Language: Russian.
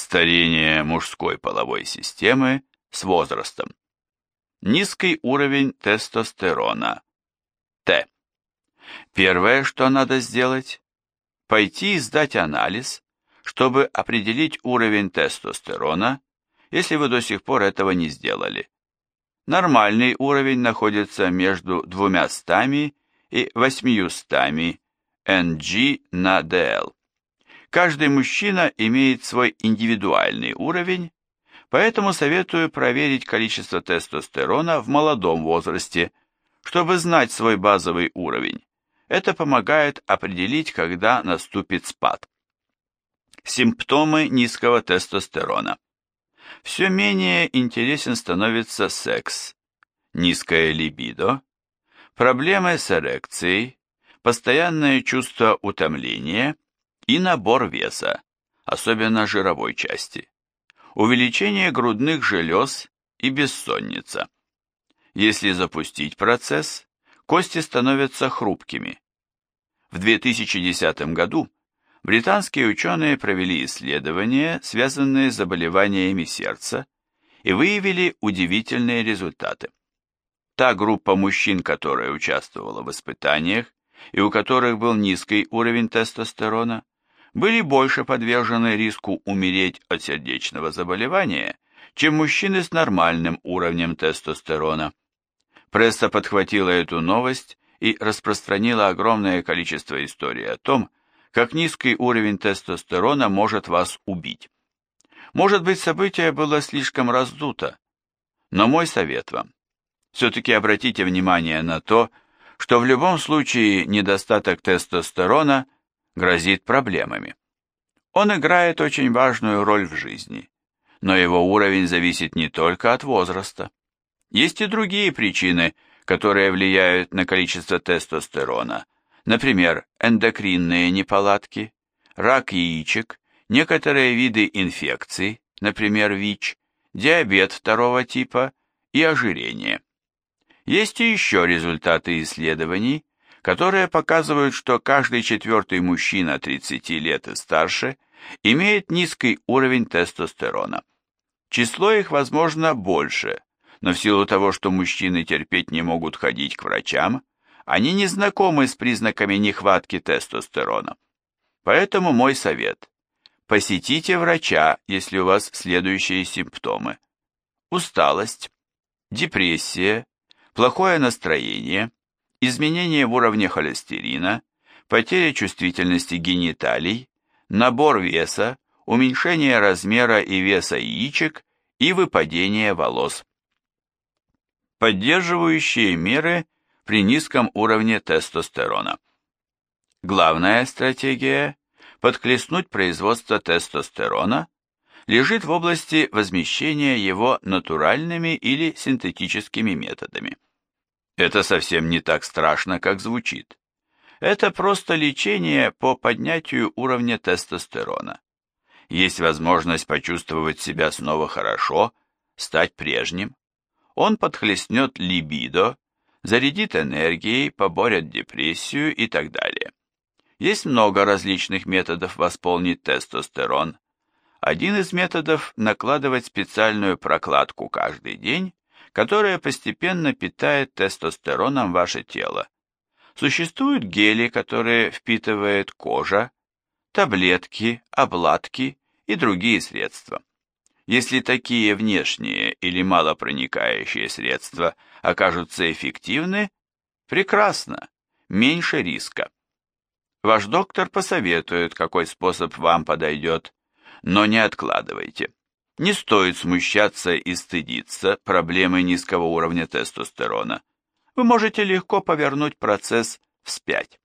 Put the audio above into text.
Старение мужской половой системы с возрастом. Низкий уровень тестостерона. Т. Первое, что надо сделать, пойти и сдать анализ, чтобы определить уровень тестостерона, если вы до сих пор этого не сделали. Нормальный уровень находится между 200 и 800 ng на dl. Каждый мужчина имеет свой индивидуальный уровень, поэтому советую проверить количество тестостерона в молодом возрасте, чтобы знать свой базовый уровень. Это помогает определить, когда наступит спад. Симптомы низкого тестостерона. Все менее интересен становится секс, низкая либидо, проблемы с эрекцией, постоянное чувство утомления и набор веса, особенно жировой части, увеличение грудных желез и бессонница. Если запустить процесс, кости становятся хрупкими. В 2010 году британские ученые провели исследования, связанные с заболеваниями сердца, и выявили удивительные результаты. Та группа мужчин, которая участвовала в испытаниях и у которых был низкий уровень тестостерона, были больше подвержены риску умереть от сердечного заболевания, чем мужчины с нормальным уровнем тестостерона. Пресса подхватила эту новость и распространила огромное количество историй о том, как низкий уровень тестостерона может вас убить. Может быть, событие было слишком раздуто, но мой совет вам. Все-таки обратите внимание на то, что в любом случае недостаток тестостерона – грозит проблемами. Он играет очень важную роль в жизни, но его уровень зависит не только от возраста. Есть и другие причины, которые влияют на количество тестостерона, например, эндокринные неполадки, рак яичек, некоторые виды инфекций, например, ВИЧ, диабет второго типа и ожирение. Есть и еще результаты исследований, которые показывают, что каждый четвертый мужчина 30 лет и старше имеет низкий уровень тестостерона. Число их, возможно, больше, но в силу того, что мужчины терпеть не могут ходить к врачам, они не знакомы с признаками нехватки тестостерона. Поэтому мой совет – посетите врача, если у вас следующие симптомы. Усталость, депрессия, плохое настроение, изменение в уровне холестерина, потеря чувствительности гениталий, набор веса, уменьшение размера и веса яичек и выпадение волос. Поддерживающие меры при низком уровне тестостерона. Главная стратегия – подхлестнуть производство тестостерона – лежит в области возмещения его натуральными или синтетическими методами. Это совсем не так страшно, как звучит. Это просто лечение по поднятию уровня тестостерона. Есть возможность почувствовать себя снова хорошо, стать прежним. Он подхлестнет либидо, зарядит энергией, поборет депрессию и так далее. Есть много различных методов восполнить тестостерон. Один из методов – накладывать специальную прокладку каждый день которая постепенно питает тестостероном ваше тело. Существуют гели, которые впитывает кожа, таблетки, обладки и другие средства. Если такие внешние или малопроникающие средства окажутся эффективны, прекрасно, меньше риска. Ваш доктор посоветует, какой способ вам подойдет, но не откладывайте. Не стоит смущаться и стыдиться проблемы низкого уровня тестостерона. Вы можете легко повернуть процесс вспять.